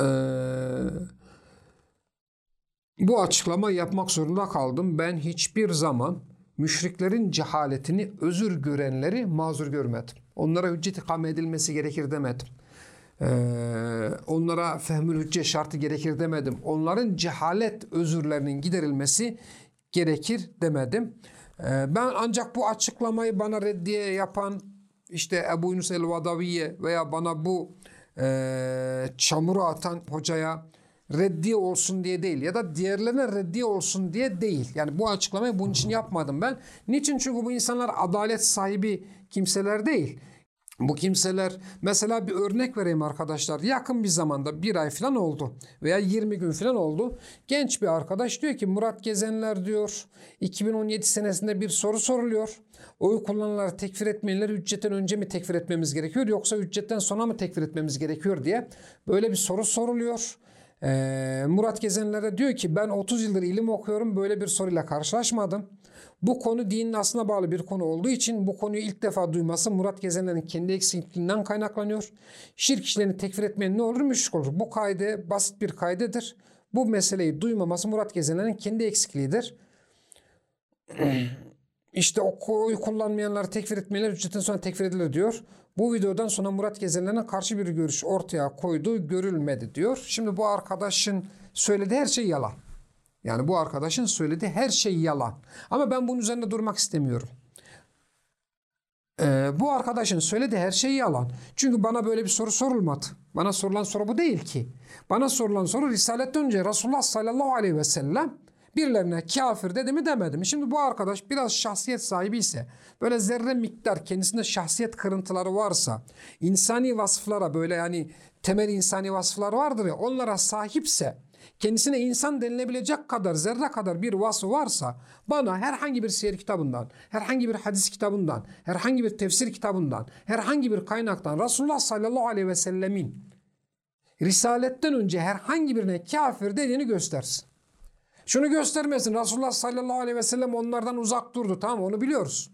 bu açıklama yapmak zorunda kaldım. Ben hiçbir zaman müşriklerin cehaletini özür görenleri mazur görmedim. Onlara hüccet ikame edilmesi gerekir demedim. Ee, onlara fehmül hücce şartı gerekir demedim. Onların cehalet özürlerinin giderilmesi gerekir demedim. Ee, ben ancak bu açıklamayı bana reddiye yapan işte Ebu Yunus el-Vadaviye veya bana bu e, çamuru atan hocaya reddiye olsun diye değil ya da diğerlerine reddiye olsun diye değil. Yani bu açıklamayı bunun için yapmadım ben. Niçin? Çünkü bu insanlar adalet sahibi kimseler değil. Bu kimseler mesela bir örnek vereyim arkadaşlar. Yakın bir zamanda bir ay falan oldu veya 20 gün falan oldu. Genç bir arkadaş diyor ki Murat Gezenler diyor 2017 senesinde bir soru soruluyor. Oy kullananları tekfir etmeyenleri hüccetten önce mi tekfir etmemiz gerekiyor yoksa hüccetten sonra mı tekfir etmemiz gerekiyor diye böyle bir soru soruluyor. Ee, Murat Gezenler'e diyor ki ben 30 yıldır ilim okuyorum böyle bir soruyla karşılaşmadım. Bu konu dinin aslına bağlı bir konu olduğu için bu konuyu ilk defa duyması Murat Gezenler'in kendi eksikliğinden kaynaklanıyor. Şirk işlerini tekfir etmeyen ne olur? Müşrik olur. Bu kaydı basit bir kaydedir. Bu meseleyi duymaması Murat Gezenler'in kendi eksikliğidir. İşte o koyu kullanmayanları tekfir etmeler ücretten sonra tekfir edilir diyor. Bu videodan sonra Murat Gezenler'e karşı bir görüş ortaya koydu görülmedi diyor. Şimdi bu arkadaşın söylediği her şey yalan. Yani bu arkadaşın söylediği her şey yalan. Ama ben bunun üzerinde durmak istemiyorum. Ee, bu arkadaşın söylediği her şey yalan. Çünkü bana böyle bir soru sorulmadı. Bana sorulan soru bu değil ki. Bana sorulan soru Risaletten önce Resulullah sallallahu aleyhi ve sellem birilerine kafir dedi mi demedi mi? Şimdi bu arkadaş biraz şahsiyet sahibi ise böyle zerre miktar kendisinde şahsiyet kırıntıları varsa insani vasıflara böyle yani temel insani vasıflar vardır ya onlara sahipse kendisine insan denilebilecek kadar zerre kadar bir vasfı varsa bana herhangi bir siyer kitabından, herhangi bir hadis kitabından, herhangi bir tefsir kitabından, herhangi bir kaynaktan Resulullah sallallahu aleyhi ve sellemin Risaletten önce herhangi birine kafir dediğini göstersin. Şunu göstermesin. Resulullah sallallahu aleyhi ve sellem onlardan uzak durdu. Tamam onu biliyoruz.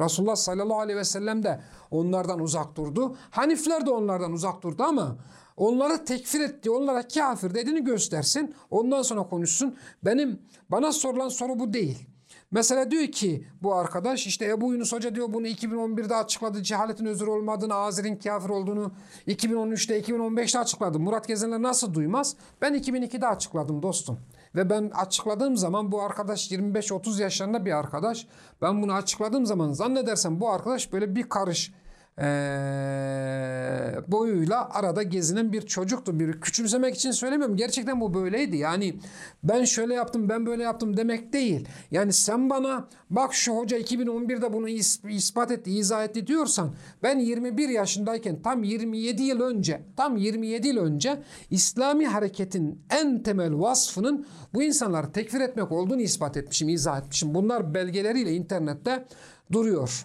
Resulullah sallallahu aleyhi ve sellem de onlardan uzak durdu. Hanifler de onlardan uzak durdu ama onları tekfir etti, onlara kafir dediğini göstersin. Ondan sonra konuşsun. Benim bana sorulan soru bu değil. Mesela diyor ki bu arkadaş işte Ebu Yunus Hoca diyor bunu 2011'de açıkladı. Cehaletin özür olmadığını, Azer'in kafir olduğunu 2013'te 2015'te açıkladı. Murat Gezenler nasıl duymaz? Ben 2002'de açıkladım dostum. Ve ben açıkladığım zaman bu arkadaş 25-30 yaşlarında bir arkadaş. Ben bunu açıkladığım zaman zannedersem bu arkadaş böyle bir karış ee, boyuyla arada gezinen bir çocuktu. Bir küçümsemek için söylemiyorum. Gerçekten bu böyleydi. Yani ben şöyle yaptım, ben böyle yaptım demek değil. Yani sen bana bak şu hoca 2011'de bunu ispat etti, izah etti diyorsan ben 21 yaşındayken tam 27 yıl önce, tam 27 yıl önce İslami hareketin en temel vasfının bu insanları tekfir etmek olduğunu ispat etmişim, izah etmişim. Bunlar belgeleriyle internette duruyor.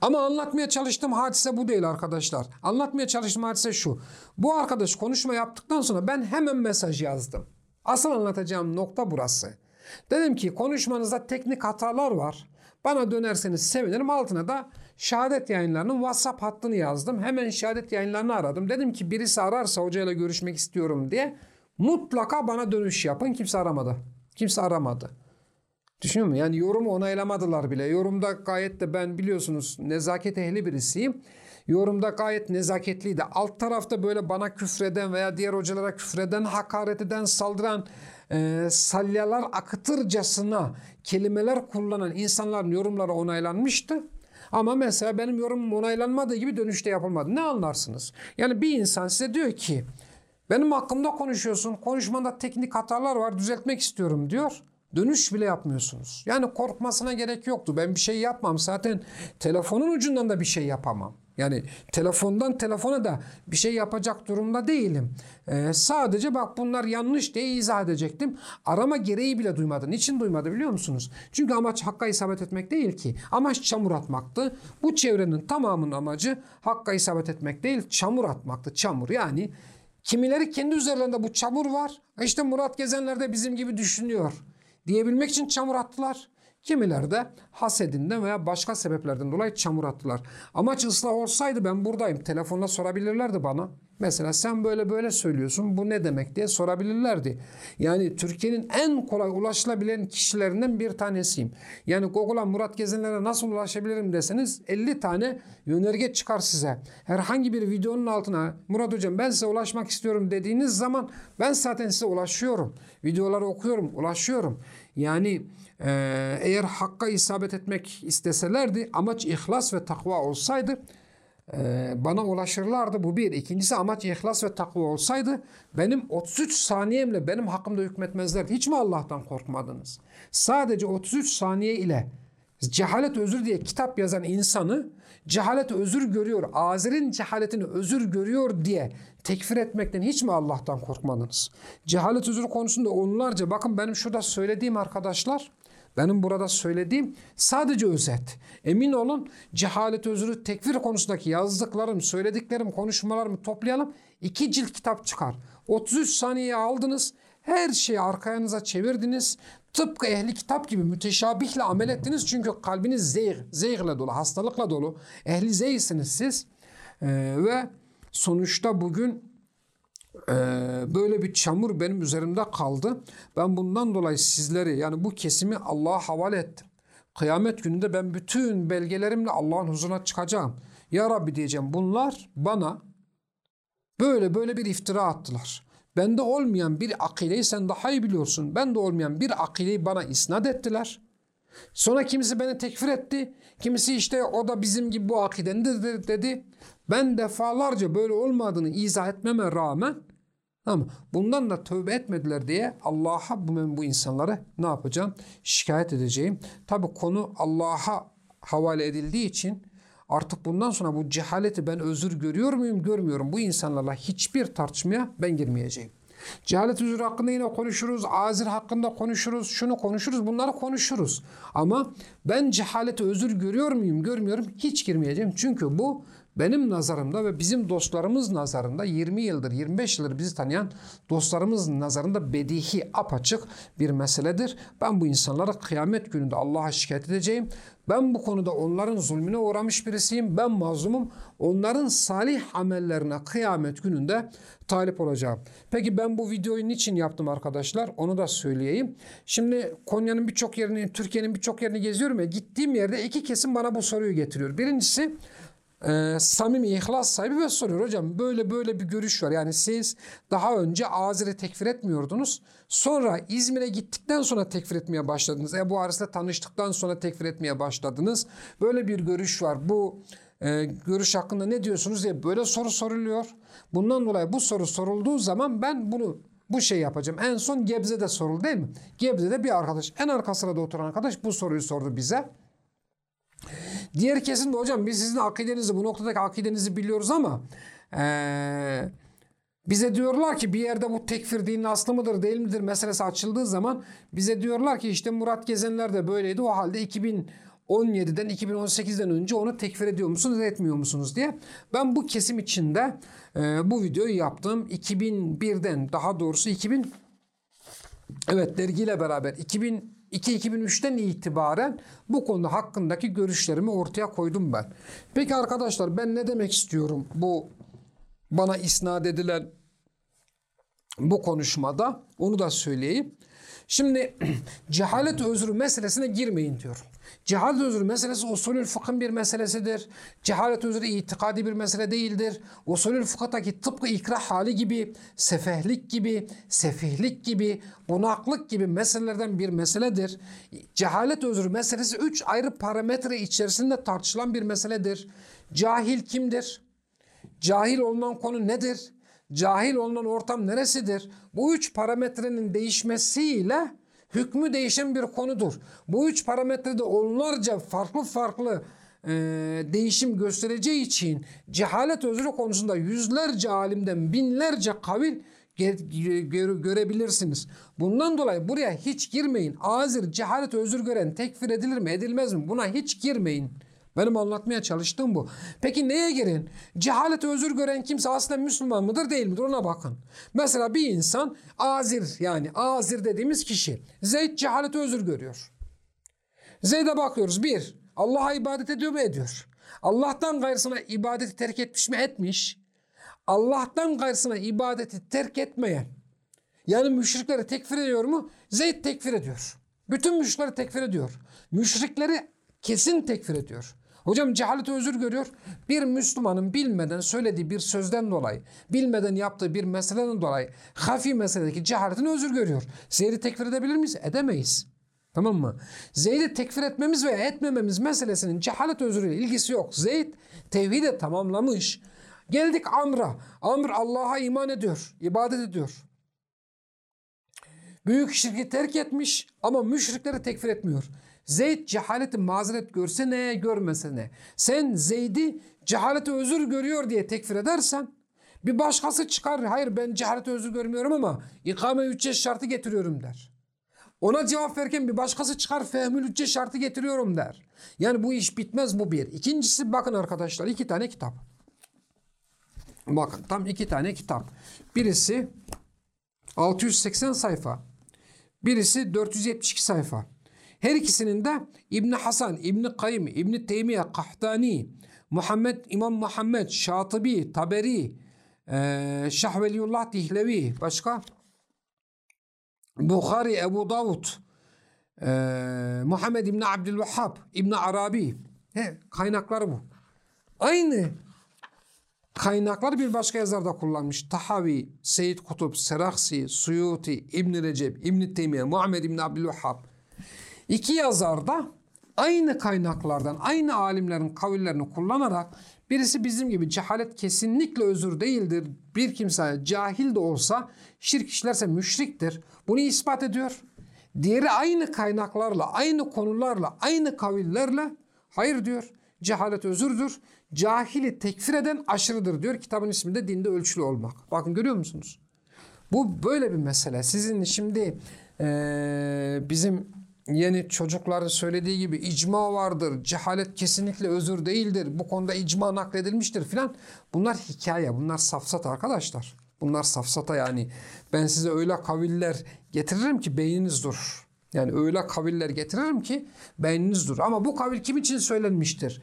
Ama anlatmaya çalıştığım hadise bu değil arkadaşlar. Anlatmaya çalıştığım hadise şu. Bu arkadaş konuşma yaptıktan sonra ben hemen mesaj yazdım. Asıl anlatacağım nokta burası. Dedim ki konuşmanızda teknik hatalar var. Bana dönerseniz sevinirim. Altına da şehadet yayınlarının WhatsApp hattını yazdım. Hemen şehadet yayınlarını aradım. Dedim ki birisi ararsa hocayla görüşmek istiyorum diye mutlaka bana dönüş yapın. Kimse aramadı. Kimse aramadı. Düşünüyor musun? Yani yorumu onaylamadılar bile. Yorumda gayet de ben biliyorsunuz nezaket ehli birisiyim. Yorumda gayet nezaketliydi. Alt tarafta böyle bana küfreden veya diğer hocalara küfreden, hakaret eden, saldıran e, salyalar akıtırcasına kelimeler kullanan insanların yorumları onaylanmıştı. Ama mesela benim yorumum onaylanmadığı gibi dönüşte yapılmadı. Ne anlarsınız? Yani bir insan size diyor ki benim hakkımda konuşuyorsun. Konuşmanda teknik hatalar var düzeltmek istiyorum diyor. Dönüş bile yapmıyorsunuz. Yani korkmasına gerek yoktu. Ben bir şey yapmam. Zaten telefonun ucundan da bir şey yapamam. Yani telefondan telefona da bir şey yapacak durumda değilim. Ee, sadece bak bunlar yanlış diye izah edecektim. Arama gereği bile duymadı. Niçin duymadı biliyor musunuz? Çünkü amaç hakka isabet etmek değil ki. Amaç çamur atmaktı. Bu çevrenin tamamının amacı hakka isabet etmek değil, çamur atmaktı. Çamur yani kimileri kendi üzerlerinde bu çamur var. İşte Murat Gezenler de bizim gibi düşünüyor diyebilmek için çamur attılar. Kimiler de hasedinden veya başka sebeplerden dolayı çamur attılar. Amaç ıslah olsaydı ben buradayım. Telefonla sorabilirlerdi bana. Mesela sen böyle böyle söylüyorsun bu ne demek diye sorabilirlerdi. Yani Türkiye'nin en kolay ulaşılabilen kişilerinden bir tanesiyim. Yani Google'a Murat Gezenler'e nasıl ulaşabilirim deseniz 50 tane yönerge çıkar size. Herhangi bir videonun altına Murat Hocam ben size ulaşmak istiyorum dediğiniz zaman ben zaten size ulaşıyorum. Videoları okuyorum, ulaşıyorum. Yani e, eğer hakka isabet etmek isteselerdi amaç ihlas ve takva olsaydı bana ulaşırlardı. Bu bir. İkincisi amaç ihlas ve takva olsaydı benim 33 saniyemle benim hakkımda hükmetmezlerdi. Hiç mi Allah'tan korkmadınız? Sadece 33 saniye ile cehalet özür diye kitap yazan insanı cehalet özür görüyor, Azer'in cehaletini özür görüyor diye tekfir etmekten hiç mi Allah'tan korkmadınız? Cehalet özür konusunda onlarca bakın benim şurada söylediğim arkadaşlar benim burada söylediğim sadece özet. Emin olun cehalet özürü tekfir konusundaki yazdıklarım, söylediklerim, konuşmalarımı toplayalım. iki cilt kitap çıkar. 33 saniye aldınız. Her şeyi arkanıza çevirdiniz. Tıpkı ehli kitap gibi müteşabihle amel ettiniz. Çünkü kalbiniz zeyg, zeygle dolu, hastalıkla dolu. Ehli zeysiniz siz. Ee, ve sonuçta bugün böyle bir çamur benim üzerimde kaldı. Ben bundan dolayı sizleri yani bu kesimi Allah'a havale ettim. Kıyamet gününde ben bütün belgelerimle Allah'ın huzuruna çıkacağım. Ya Rabbi diyeceğim bunlar bana böyle böyle bir iftira attılar. Bende olmayan bir akideyi sen daha iyi biliyorsun. Bende olmayan bir akideyi bana isnat ettiler. Sonra kimisi beni tekfir etti. Kimisi işte o da bizim gibi bu akidendir dedi. Ben defalarca böyle olmadığını izah etmeme rağmen mı? Bundan da tövbe etmediler diye Allah'a bu, bu insanları ne yapacağım? Şikayet edeceğim. Tabi konu Allah'a havale edildiği için artık bundan sonra bu cehaleti ben özür görüyor muyum görmüyorum. Bu insanlarla hiçbir tartışmaya ben girmeyeceğim. Cehalet özür hakkında yine konuşuruz. Azir hakkında konuşuruz. Şunu konuşuruz. Bunları konuşuruz. Ama ben cehaleti özür görüyor muyum görmüyorum. Hiç girmeyeceğim. Çünkü bu benim nazarımda ve bizim dostlarımız nazarında 20 yıldır 25 yıldır bizi tanıyan dostlarımız nazarında bedihi apaçık bir meseledir. Ben bu insanlara kıyamet gününde Allah'a şikayet edeceğim. Ben bu konuda onların zulmüne uğramış birisiyim. Ben mazlumum. Onların salih amellerine kıyamet gününde talip olacağım. Peki ben bu videoyu niçin yaptım arkadaşlar? Onu da söyleyeyim. Şimdi Konya'nın birçok yerini, Türkiye'nin birçok yerini geziyorum ya. Gittiğim yerde iki kesim bana bu soruyu getiriyor. Birincisi e, samimi ihlas sahibi ve soruyor hocam böyle böyle bir görüş var. Yani siz daha önce Azir'i tekfir etmiyordunuz. Sonra İzmir'e gittikten sonra tekfir etmeye başladınız. Ebu Aris'le tanıştıktan sonra tekfir etmeye başladınız. Böyle bir görüş var. Bu e, görüş hakkında ne diyorsunuz diye böyle soru soruluyor. Bundan dolayı bu soru sorulduğu zaman ben bunu bu şey yapacağım. En son Gebze'de soruldu değil mi? Gebze'de bir arkadaş en arka sırada oturan arkadaş bu soruyu sordu bize. Diğer kesim de hocam biz sizin akidenizi bu noktadaki akidenizi biliyoruz ama ee, bize diyorlar ki bir yerde bu tekfir dinin aslı mıdır değil midir meselesi açıldığı zaman bize diyorlar ki işte Murat Gezenler de böyleydi o halde 2017'den 2018'den önce onu tekfir ediyor musunuz etmiyor musunuz diye. Ben bu kesim içinde e, bu videoyu yaptım. 2001'den daha doğrusu 2000 evet dergiyle beraber 2000 2002-2003'ten itibaren bu konu hakkındaki görüşlerimi ortaya koydum ben. Peki arkadaşlar ben ne demek istiyorum bu bana isnat edilen bu konuşmada onu da söyleyeyim. Şimdi cehalet özrü meselesine girmeyin diyorum. Cehalet özrü meselesi usulül fıkhın bir meselesidir. Cehalet özrü itikadi bir mesele değildir. Usulül fıkhtaki tıpkı ikrah hali gibi, sefehlik gibi, sefihlik gibi, bunaklık gibi meselelerden bir meseledir. Cehalet özrü meselesi üç ayrı parametre içerisinde tartışılan bir meseledir. Cahil kimdir? Cahil olunan konu nedir? Cahil olunan ortam neresidir? Bu üç parametrenin değişmesiyle hükmü değişen bir konudur. Bu üç parametrede onlarca farklı farklı e, değişim göstereceği için cehalet özrü konusunda yüzlerce alimden binlerce kavil görebilirsiniz. Bundan dolayı buraya hiç girmeyin. Azir cehalet özür gören tekfir edilir mi edilmez mi? Buna hiç girmeyin. Benim anlatmaya çalıştığım bu. Peki neye girin? Cehalet özür gören kimse aslında Müslüman mıdır değil midir ona bakın. Mesela bir insan azir yani azir dediğimiz kişi. Zeyd cehalet özür görüyor. Zeyd'e bakıyoruz. Bir, Allah'a ibadet ediyor mu ediyor. Allah'tan gayrısına ibadeti terk etmiş mi etmiş. Allah'tan gayrısına ibadeti terk etmeyen yani müşrikleri tekfir ediyor mu? Zeyd tekfir ediyor. Bütün müşrikleri tekfir ediyor. Müşrikleri kesin tekfir ediyor. Hocam cehaleti özür görüyor. Bir Müslümanın bilmeden söylediği bir sözden dolayı, bilmeden yaptığı bir meseleden dolayı hafi meseledeki cehaletini özür görüyor. Zeyd'i tekfir edebilir miyiz? Edemeyiz. Tamam mı? Zeyd'i tekfir etmemiz veya etmememiz meselesinin cehalet özrüyle ilgisi yok. Zeyd tevhide tamamlamış. Geldik Amr'a. Amr Allah'a iman ediyor, ibadet ediyor. Büyük şirki terk etmiş ama müşrikleri tekfir etmiyor. Zeyd cehaleti mazeret görse ne görmese ne. Sen Zeyd'i cehaleti özür görüyor diye tekfir edersen bir başkası çıkar hayır ben cehaleti özür görmüyorum ama ikame hüccet şartı getiriyorum der. Ona cevap verirken bir başkası çıkar fehmül hüccet şartı getiriyorum der. Yani bu iş bitmez bu bir. İkincisi bakın arkadaşlar iki tane kitap. Bakın tam iki tane kitap. Birisi 680 sayfa. Birisi 472 sayfa. Her ikisinin de İbn Hasan, İbn Kayyim, İbn Teymiye, Kahtani, Muhammed İmam Muhammed, Şatibi, Taberi, e, Şahveliyullah Dihlevi, başka Bukhari, Ebu Davud, e, Muhammed İbn Abdülvehhab, İbn Arabi. He, kaynakları bu. Aynı kaynaklar bir başka yazarda kullanmış. Tahavi, Seyyid Kutup, Seraksi, Suyuti, İbn Recep, İbn Teymiye, Muhammed İbn Abdülvehhab. İki yazar da aynı kaynaklardan, aynı alimlerin kavillerini kullanarak Birisi bizim gibi cehalet kesinlikle özür değildir. Bir kimse cahil de olsa şirk işlerse müşriktir. Bunu ispat ediyor. Diğeri aynı kaynaklarla, aynı konularla, aynı kavillerle hayır diyor. Cehalet özürdür. Cahili tekfir eden aşırıdır diyor. Kitabın isminde dinde ölçülü olmak. Bakın görüyor musunuz? Bu böyle bir mesele. Sizin şimdi eee, bizim yeni çocukların söylediği gibi icma vardır. Cehalet kesinlikle özür değildir. Bu konuda icma nakledilmiştir filan. Bunlar hikaye. Bunlar safsat arkadaşlar. Bunlar safsata yani. Ben size öyle kaviller getiririm ki beyniniz durur. Yani öyle kaviller getiririm ki beyniniz durur. Ama bu kavil kim için söylenmiştir?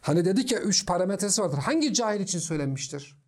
Hani dedik ya üç parametresi vardır. Hangi cahil için söylenmiştir?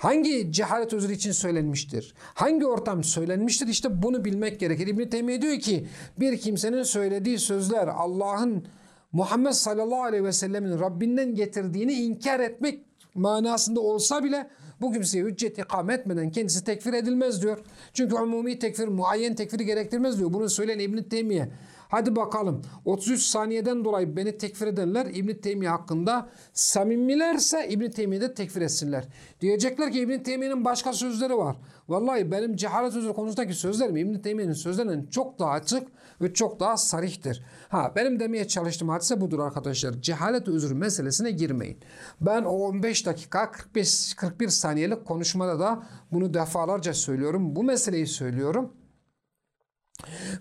Hangi cehalet özrü için söylenmiştir? Hangi ortam söylenmiştir? İşte bunu bilmek gerekir. İbn-i Teymiye diyor ki bir kimsenin söylediği sözler Allah'ın Muhammed sallallahu aleyhi ve sellemin Rabbinden getirdiğini inkar etmek manasında olsa bile bu kimseye hüccet ikame etmeden kendisi tekfir edilmez diyor. Çünkü umumi tekfir muayyen tekfiri gerektirmez diyor. Bunu söyleyen İbn-i Teymiye. Hadi bakalım 33 saniyeden dolayı beni tekfir edenler İbn Teymiye hakkında samimilerse İbn Teymiye de tekfir etsinler. Diyecekler ki İbn Teymiye'nin başka sözleri var. Vallahi benim cehalet özür konusundaki sözlerim İbn Teymiye'nin sözlerinden çok daha açık ve çok daha sarihtir. Ha benim demeye çalıştığım hadise budur arkadaşlar. Cehalet özür meselesine girmeyin. Ben o 15 dakika 45 41 saniyelik konuşmada da bunu defalarca söylüyorum. Bu meseleyi söylüyorum.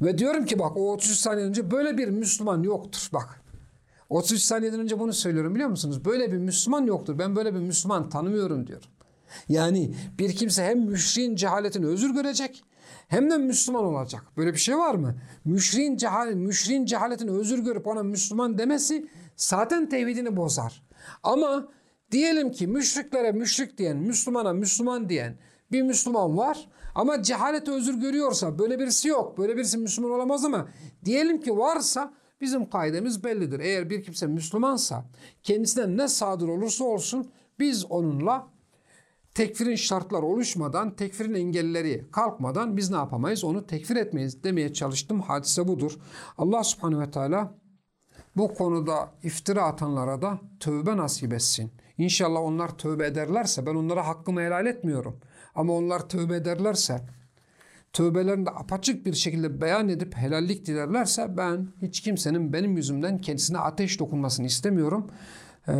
Ve diyorum ki bak o 33 saniye önce böyle bir Müslüman yoktur. Bak 33 saniyeden önce bunu söylüyorum biliyor musunuz? Böyle bir Müslüman yoktur. Ben böyle bir Müslüman tanımıyorum diyorum. Yani bir kimse hem müşriğin cehaletini özür görecek hem de Müslüman olacak. Böyle bir şey var mı? Müşriğin, cehalet, müşriğin cehaletini özür görüp ona Müslüman demesi zaten tevhidini bozar. Ama diyelim ki müşriklere müşrik diyen, Müslümana Müslüman diyen bir Müslüman var. Ama cehalete özür görüyorsa böyle birisi yok. Böyle birisi Müslüman olamaz ama diyelim ki varsa bizim kaidemiz bellidir. Eğer bir kimse Müslümansa kendisinden ne sadır olursa olsun biz onunla tekfirin şartları oluşmadan, tekfirin engelleri kalkmadan biz ne yapamayız? Onu tekfir etmeyiz demeye çalıştım. Hadise budur. Allah subhanehu ve teala bu konuda iftira atanlara da tövbe nasip etsin. İnşallah onlar tövbe ederlerse ben onlara hakkımı helal etmiyorum. Ama onlar tövbe ederlerse, tövbelerini de apaçık bir şekilde beyan edip helallik dilerlerse ben hiç kimsenin benim yüzümden kendisine ateş dokunmasını istemiyorum. Ee,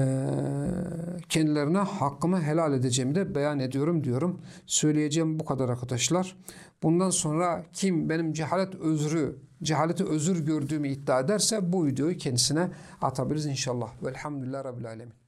kendilerine hakkımı helal edeceğimi de beyan ediyorum diyorum. Söyleyeceğim bu kadar arkadaşlar. Bundan sonra kim benim cehalet özrü, cehaleti özür gördüğümü iddia ederse bu videoyu kendisine atabiliriz inşallah. Velhamdülillah Rabbil Alemin.